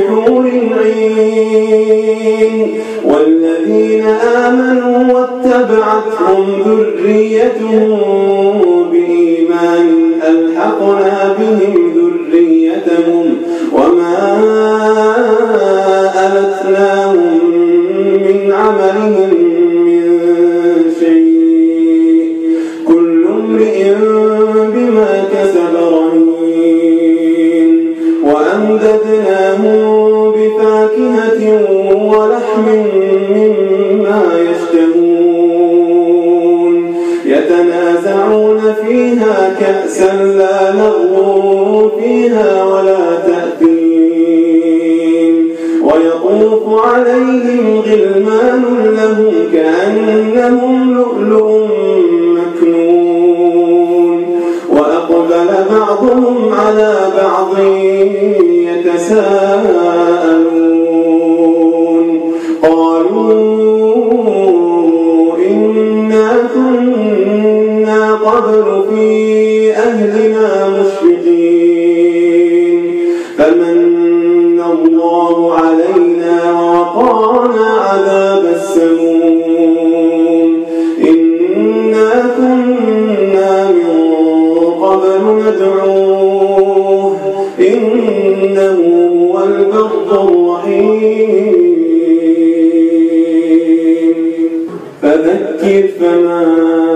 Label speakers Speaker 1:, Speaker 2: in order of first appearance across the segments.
Speaker 1: بحور عين والذين آمنوا واتبعتهم ذريتهم بإيمان ألحقنا بهم ذريتهم وأمددناهم بفاكهة ولحم مما يشتهون. يتنازعون فيها كأسا لا لغو قبل في أهلنا مشفقين. فمن الله علينا ووقانا عذاب السموم. إنا كنا من قبل ندعوه. إنه هو البر الرحيم. فذكر فما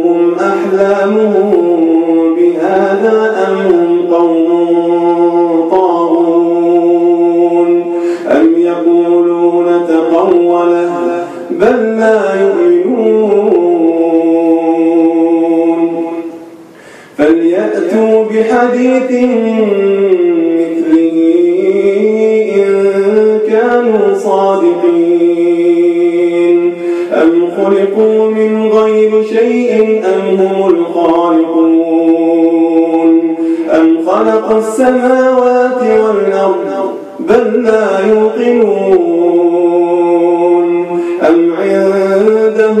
Speaker 1: بل لا يؤمنون. فليأتوا بحديث مثله إن كانوا صادقين. أم خلقوا من غير شيء أم هم الخالقون. أم خلقوا السماوات والأرض بل لا يوقنون.